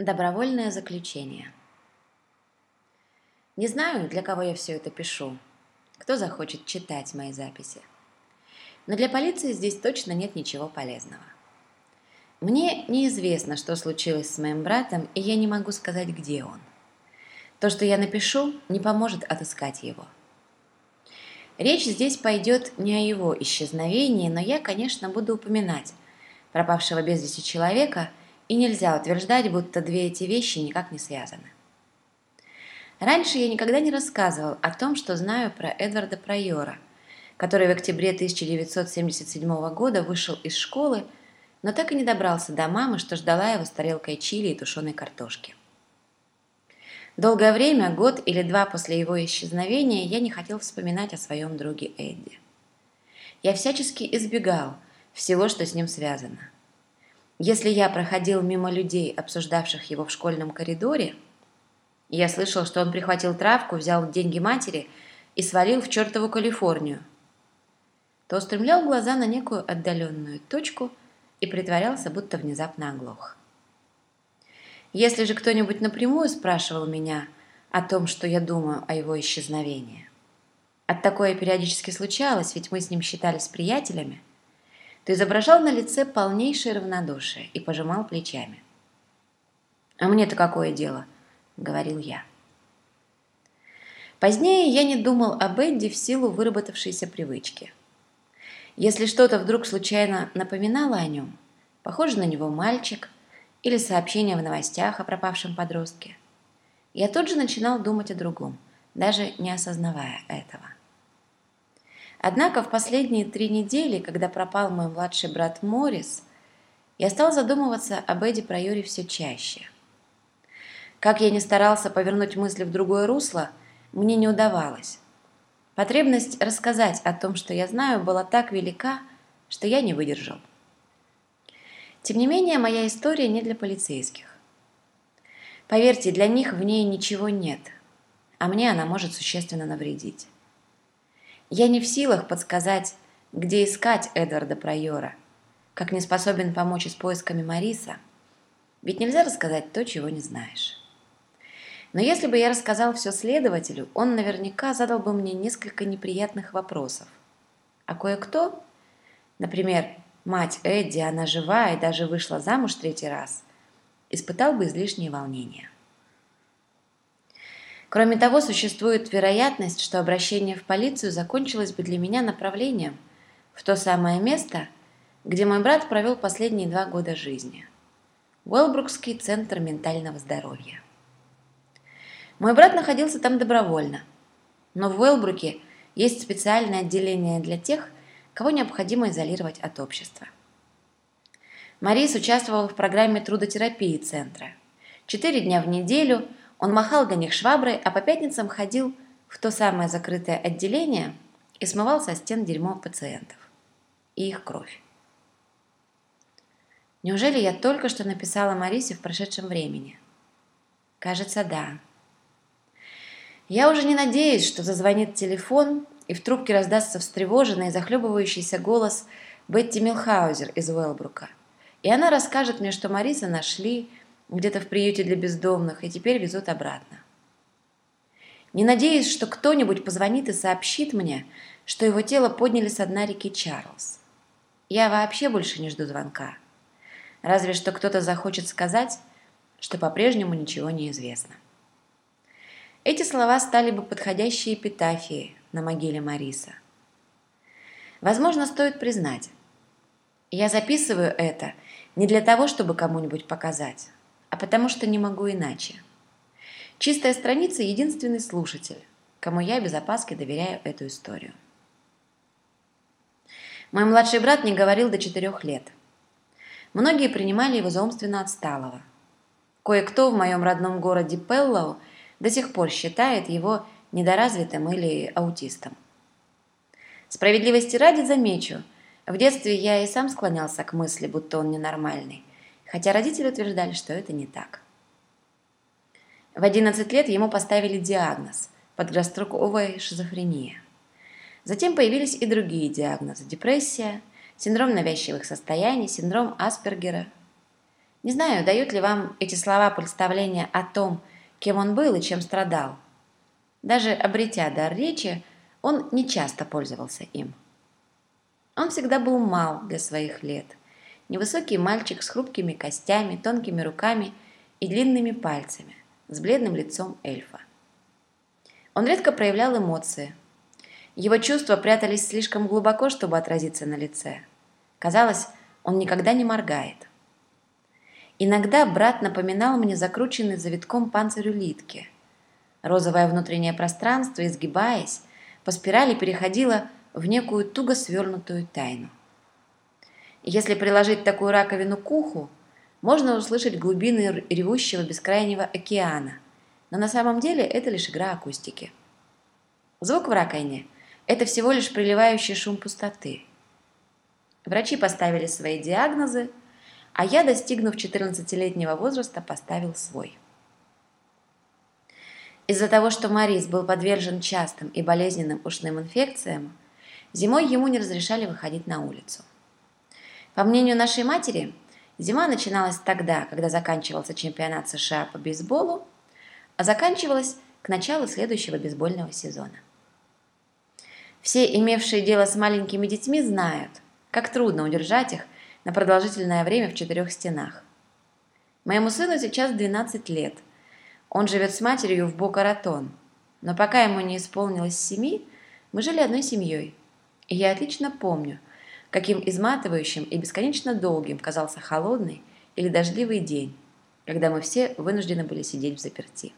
Добровольное заключение. Не знаю, для кого я все это пишу, кто захочет читать мои записи. Но для полиции здесь точно нет ничего полезного. Мне неизвестно, что случилось с моим братом, и я не могу сказать, где он. То, что я напишу, не поможет отыскать его. Речь здесь пойдет не о его исчезновении, но я, конечно, буду упоминать пропавшего без вести человека – и нельзя утверждать, будто две эти вещи никак не связаны. Раньше я никогда не рассказывал о том, что знаю про Эдварда Прайора, который в октябре 1977 года вышел из школы, но так и не добрался до мамы, что ждала его с тарелкой чили и тушеной картошки. Долгое время, год или два после его исчезновения, я не хотел вспоминать о своем друге Эдди. Я всячески избегал всего, что с ним связано – если я проходил мимо людей, обсуждавших его в школьном коридоре, я слышал, что он прихватил травку, взял деньги матери и свалил в чертову Калифорнию, то устремлял глаза на некую отдаленную точку и притворялся, будто внезапно оглох. Если же кто-нибудь напрямую спрашивал меня о том, что я думаю о его исчезновении, от такое периодически случалось, ведь мы с ним считались приятелями, то изображал на лице полнейшее равнодушие и пожимал плечами. «А мне-то какое дело?» — говорил я. Позднее я не думал об Эдди в силу выработавшейся привычки. Если что-то вдруг случайно напоминало о нем, похоже на него мальчик или сообщение в новостях о пропавшем подростке, я тут же начинал думать о другом, даже не осознавая этого. Однако в последние три недели, когда пропал мой младший брат Морис, я стал задумываться об Эдди Прайоре все чаще. Как я не старался повернуть мысли в другое русло, мне не удавалось. Потребность рассказать о том, что я знаю, была так велика, что я не выдержал. Тем не менее, моя история не для полицейских. Поверьте, для них в ней ничего нет, а мне она может существенно навредить. Я не в силах подсказать, где искать Эдварда Прайора, как не способен помочь с поисками Мариса, ведь нельзя рассказать то, чего не знаешь. Но если бы я рассказал все следователю, он наверняка задал бы мне несколько неприятных вопросов. А кое-кто, например, мать Эдди, она жива и даже вышла замуж третий раз, испытал бы излишнее волнение. Кроме того, существует вероятность, что обращение в полицию закончилось бы для меня направлением в то самое место, где мой брат провел последние два года жизни – Уэлбрукский центр ментального здоровья. Мой брат находился там добровольно, но в Уэлбруке есть специальное отделение для тех, кого необходимо изолировать от общества. Марис участвовал в программе трудотерапии центра. Четыре дня в неделю – он махал для них шваброй, а по пятницам ходил в то самое закрытое отделение и смывал со стен дерьмо пациентов и их кровь. Неужели я только что написала Марисе в прошедшем времени? Кажется, да. Я уже не надеюсь, что зазвонит телефон, и в трубке раздастся встревоженный, захлебывающийся голос Бетти Милхаузер из Уэлбрука. И она расскажет мне, что Мариса нашли, где-то в приюте для бездомных, и теперь везут обратно. Не надеюсь, что кто-нибудь позвонит и сообщит мне, что его тело подняли с дна реки Чарльз. Я вообще больше не жду звонка. Разве что кто-то захочет сказать, что по-прежнему ничего не известно. Эти слова стали бы подходящей эпитафией на могиле Мариса. Возможно, стоит признать, я записываю это не для того, чтобы кому-нибудь показать, а потому что не могу иначе. Чистая страница – единственный слушатель, кому я без опаски доверяю эту историю. Мой младший брат не говорил до четырех лет. Многие принимали его за умственно отсталого. Кое-кто в моем родном городе Пеллоу до сих пор считает его недоразвитым или аутистом. Справедливости ради замечу, в детстве я и сам склонялся к мысли, будто он ненормальный хотя родители утверждали, что это не так. В 11 лет ему поставили диагноз – подгастроковая шизофрения. Затем появились и другие диагнозы – депрессия, синдром навязчивых состояний, синдром Аспергера. Не знаю, дают ли вам эти слова представление о том, кем он был и чем страдал. Даже обретя дар речи, он не часто пользовался им. Он всегда был мал для своих лет. Невысокий мальчик с хрупкими костями, тонкими руками и длинными пальцами, с бледным лицом эльфа. Он редко проявлял эмоции. Его чувства прятались слишком глубоко, чтобы отразиться на лице. Казалось, он никогда не моргает. Иногда брат напоминал мне закрученный завитком панцирь улитки. Розовое внутреннее пространство, изгибаясь, по спирали переходило в некую туго свернутую тайну. Если приложить такую раковину к уху, можно услышать глубины ревущего бескрайнего океана, но на самом деле это лишь игра акустики. Звук в раковине – это всего лишь приливающий шум пустоты. Врачи поставили свои диагнозы, а я, достигнув 14-летнего возраста, поставил свой. Из-за того, что Марис был подвержен частым и болезненным ушным инфекциям, зимой ему не разрешали выходить на улицу. По мнению нашей матери, зима начиналась тогда, когда заканчивался чемпионат США по бейсболу, а заканчивалась к началу следующего бейсбольного сезона. Все, имевшие дело с маленькими детьми, знают, как трудно удержать их на продолжительное время в четырех стенах. Моему сыну сейчас 12 лет. Он живет с матерью в Бока-Ратон. Но пока ему не исполнилось семи, мы жили одной семьей. И я отлично помню, каким изматывающим и бесконечно долгим казался холодный или дождливый день, когда мы все вынуждены были сидеть в заперти.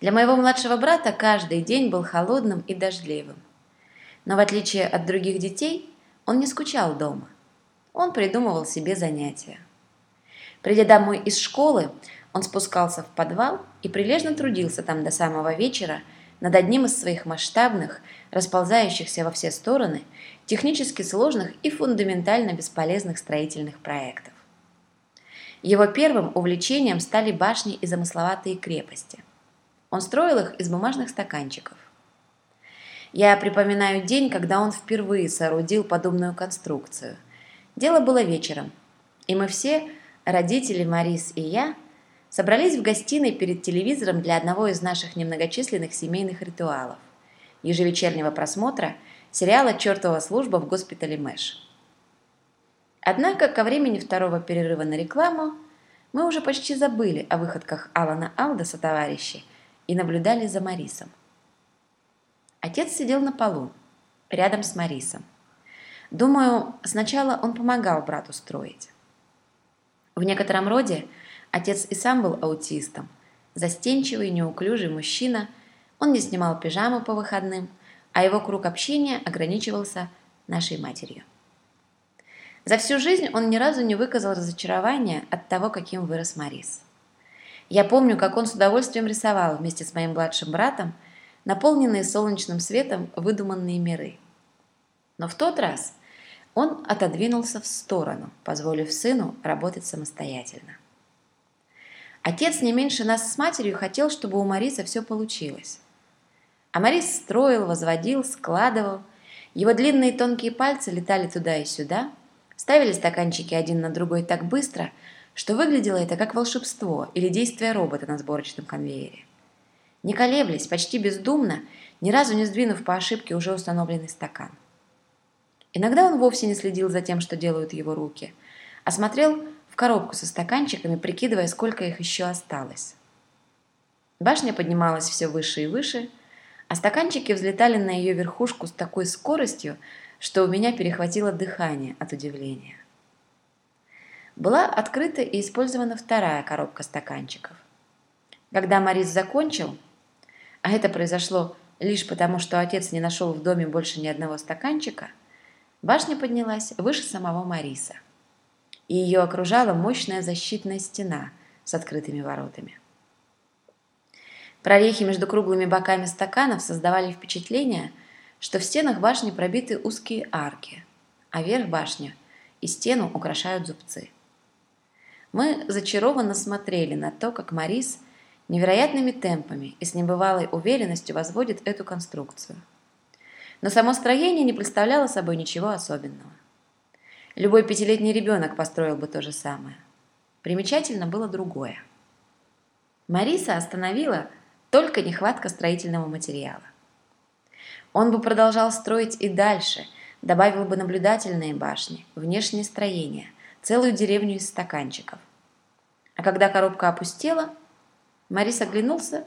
Для моего младшего брата каждый день был холодным и дождливым. Но в отличие от других детей, он не скучал дома. Он придумывал себе занятия. Придя домой из школы, он спускался в подвал и прилежно трудился там до самого вечера над одним из своих масштабных, расползающихся во все стороны, технически сложных и фундаментально бесполезных строительных проектов. Его первым увлечением стали башни и замысловатые крепости. Он строил их из бумажных стаканчиков. Я припоминаю день, когда он впервые соорудил подобную конструкцию. Дело было вечером, и мы все, родители Марис и я, собрались в гостиной перед телевизором для одного из наших немногочисленных семейных ритуалов – ежевечернего просмотра сериала «Чертова служба» в госпитале Мэш. Однако ко времени второго перерыва на рекламу мы уже почти забыли о выходках Алана Алдоса товарищей и наблюдали за Марисом. Отец сидел на полу, рядом с Марисом. Думаю, сначала он помогал брату строить. В некотором роде отец и сам был аутистом. Застенчивый, неуклюжий мужчина, он не снимал пижаму по выходным, а его круг общения ограничивался нашей матерью. За всю жизнь он ни разу не выказал разочарования от того, каким вырос Марис. Я помню, как он с удовольствием рисовал вместе с моим младшим братом – наполненные солнечным светом выдуманные миры. Но в тот раз он отодвинулся в сторону, позволив сыну работать самостоятельно. Отец не меньше нас с матерью хотел, чтобы у Мариса все получилось. А Марис строил, возводил, складывал. Его длинные тонкие пальцы летали туда и сюда, ставили стаканчики один на другой так быстро, что выглядело это как волшебство или действие робота на сборочном конвейере не колеблясь, почти бездумно, ни разу не сдвинув по ошибке уже установленный стакан. Иногда он вовсе не следил за тем, что делают его руки, а смотрел коробку со стаканчиками, прикидывая, сколько их еще осталось. Башня поднималась все выше и выше, а стаканчики взлетали на ее верхушку с такой скоростью, что у меня перехватило дыхание от удивления. Была открыта и использована вторая коробка стаканчиков. Когда Морис закончил, а это произошло лишь потому, что отец не нашел в доме больше ни одного стаканчика, башня поднялась выше самого Мариса. И ее окружала мощная защитная стена с открытыми воротами. Прорехи между круглыми боками стаканов создавали впечатление, что в стенах башни пробиты узкие арки, а верх башни и стену украшают зубцы. Мы зачарованно смотрели на то, как Марис – невероятными темпами и с небывалой уверенностью возводит эту конструкцию. Но само строение не представляло собой ничего особенного. Любой пятилетний ребенок построил бы то же самое. Примечательно было другое. Мариса остановила только нехватка строительного материала. Он бы продолжал строить и дальше, добавил бы наблюдательные башни, внешнее строение, целую деревню из стаканчиков. А когда коробка опустела, Марис оглянулся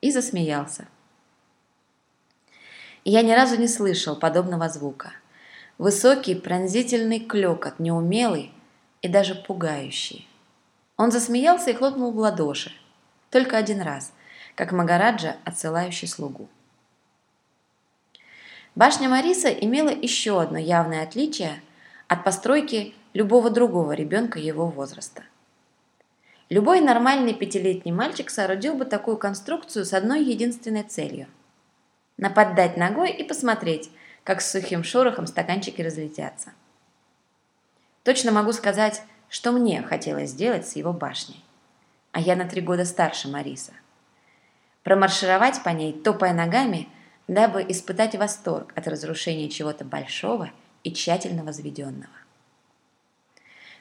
и засмеялся. Я ни разу не слышал подобного звука. Высокий пронзительный клёкот, неумелый и даже пугающий. Он засмеялся и хлопнул в ладоши. Только один раз, как Магараджа, отсылающий слугу. Башня Мариса имела еще одно явное отличие от постройки любого другого ребенка его возраста. Любой нормальный пятилетний мальчик соорудил бы такую конструкцию с одной единственной целью – наподдать ногой и посмотреть, как с сухим шорохом стаканчики разлетятся. Точно могу сказать, что мне хотелось сделать с его башней. А я на три года старше Мариса. Промаршировать по ней, топая ногами – дабы испытать восторг от разрушения чего-то большого и тщательно возведенного.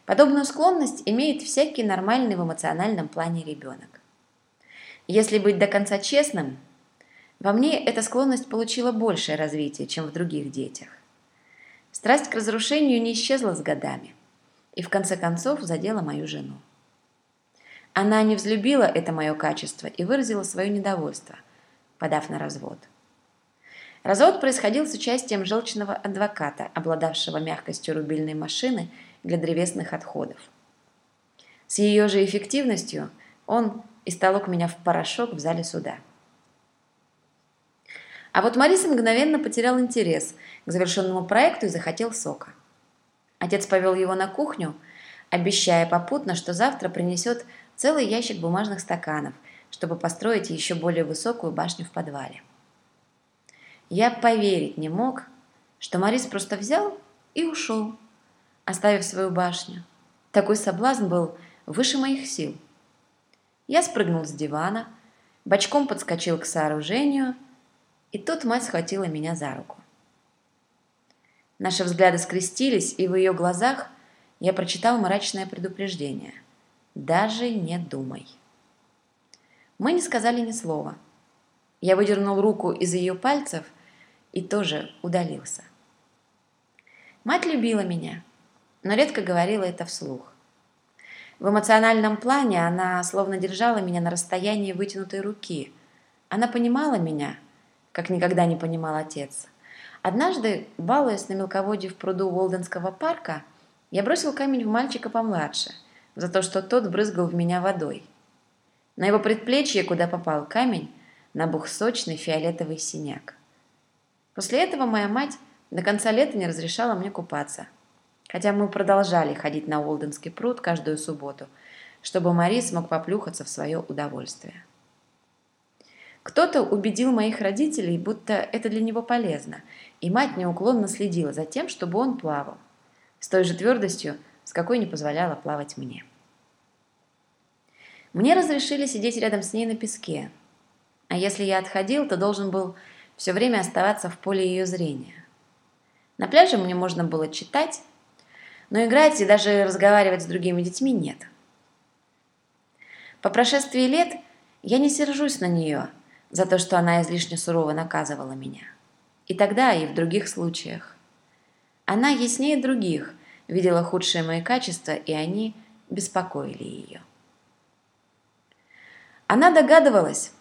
Подобную склонность имеет всякий нормальный в эмоциональном плане ребенок. Если быть до конца честным, во мне эта склонность получила большее развитие, чем в других детях. Страсть к разрушению не исчезла с годами и в конце концов задела мою жену. Она не взлюбила это мое качество и выразила свое недовольство, подав на развод. Развод происходил с участием желчного адвоката, обладавшего мягкостью рубильной машины для древесных отходов. С ее же эффективностью он истолок меня в порошок в зале суда. А вот Мариса мгновенно потерял интерес к завершенному проекту и захотел сока. Отец повел его на кухню, обещая попутно, что завтра принесет целый ящик бумажных стаканов, чтобы построить еще более высокую башню в подвале. Я поверить не мог, что Морис просто взял и ушел, оставив свою башню. Такой соблазн был выше моих сил. Я спрыгнул с дивана, бочком подскочил к сооружению, и тут мать схватила меня за руку. Наши взгляды скрестились, и в ее глазах я прочитал мрачное предупреждение. «Даже не думай». Мы не сказали ни слова. Я выдернул руку из ее пальцев – и тоже удалился. Мать любила меня, но редко говорила это вслух. В эмоциональном плане она словно держала меня на расстоянии вытянутой руки. Она понимала меня, как никогда не понимал отец. Однажды, балуясь на мелководье в пруду Уолденского парка, я бросил камень в мальчика помладше, за то, что тот брызгал в меня водой. На его предплечье, куда попал камень, набух сочный фиолетовый синяк. После этого моя мать до конца лета не разрешала мне купаться. Хотя мы продолжали ходить на Уолденский пруд каждую субботу, чтобы Мари смог поплюхаться в свое удовольствие. Кто-то убедил моих родителей, будто это для него полезно, и мать неуклонно следила за тем, чтобы он плавал, с той же твердостью, с какой не позволяла плавать мне. Мне разрешили сидеть рядом с ней на песке, а если я отходил, то должен был все время оставаться в поле ее зрения. На пляже мне можно было читать, но играть и даже разговаривать с другими детьми нет. По прошествии лет я не сержусь на нее за то, что она излишне сурово наказывала меня. И тогда, и в других случаях. Она яснее других видела худшие мои качества, и они беспокоили ее. Она догадывалась,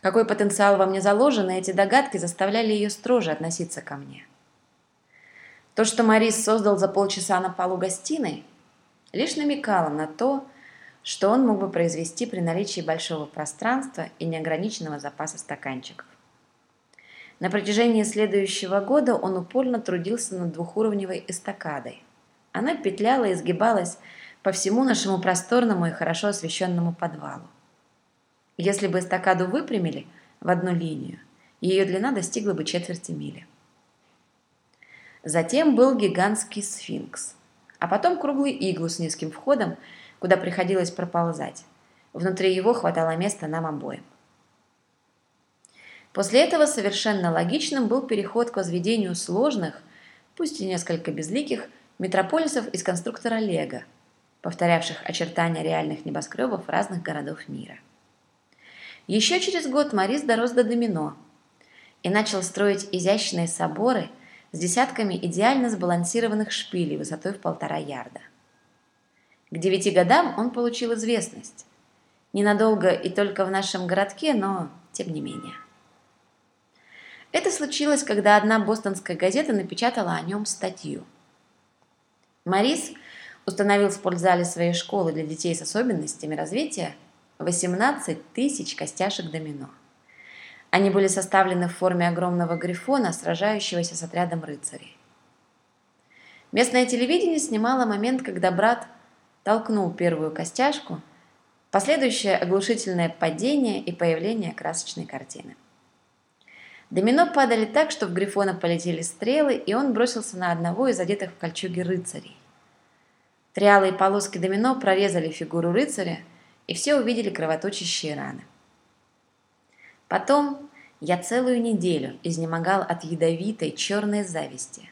какой потенциал во мне заложен, и эти догадки заставляли ее строже относиться ко мне. То, что Марис создал за полчаса на полу гостиной, лишь намекало на то, что он мог бы произвести при наличии большого пространства и неограниченного запаса стаканчиков. На протяжении следующего года он упорно трудился над двухуровневой эстакадой. Она петляла и изгибалась по всему нашему просторному и хорошо освещенному подвалу. Если бы эстакаду выпрямили в одну линию, ее длина достигла бы четверти мили. Затем был гигантский сфинкс, а потом круглый иглу с низким входом, куда приходилось проползать. Внутри его хватало места нам обоим. После этого совершенно логичным был переход к возведению сложных, пусть и несколько безликих, метрополисов из конструктора Лего, повторявших очертания реальных небоскребов разных городов мира. Еще через год Морис дорос до домино и начал строить изящные соборы с десятками идеально сбалансированных шпилей высотой в полтора ярда. К девяти годам он получил известность. Ненадолго и только в нашем городке, но тем не менее. Это случилось, когда одна бостонская газета напечатала о нем статью. Морис установил в спортзале своей школы для детей с особенностями развития 18 тысяч костяшек домино. Они были составлены в форме огромного грифона, сражающегося с отрядом рыцарей. Местное телевидение снимало момент, когда брат толкнул первую костяшку, последующее оглушительное падение и появление красочной картины. Домино падали так, что в Грифона полетели стрелы, и он бросился на одного из одетых в кольчуге рыцарей. Триалы полоски домино прорезали фигуру рыцаря, и все увидели кровоточащие раны. Потом я целую неделю изнемогал от ядовитой черной зависти.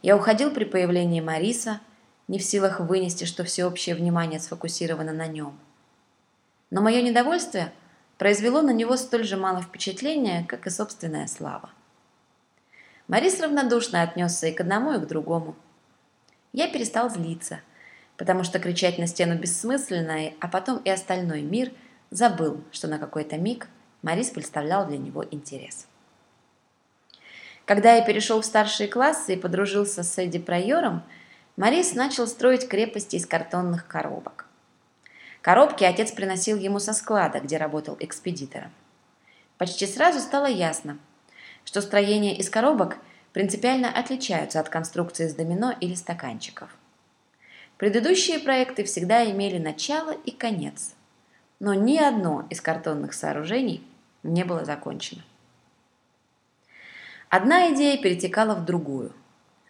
Я уходил при появлении Мариса – не в силах вынести, что всеобщее внимание сфокусировано на нем. Но мое недовольствие произвело на него столь же мало впечатления, как и собственная слава. Марис равнодушно отнесся и к одному, и к другому. Я перестал злиться, потому что кричать на стену бессмысленно, а потом и остальной мир забыл, что на какой-то миг Марис представлял для него интерес. Когда я перешел в старшие классы и подружился с Эдди Прайором, Морис начал строить крепости из картонных коробок. Коробки отец приносил ему со склада, где работал экспедитором. Почти сразу стало ясно, что строения из коробок принципиально отличаются от конструкции из домино или стаканчиков. Предыдущие проекты всегда имели начало и конец, но ни одно из картонных сооружений не было закончено. Одна идея перетекала в другую.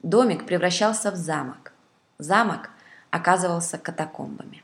Домик превращался в замок замок оказывался катакомбами.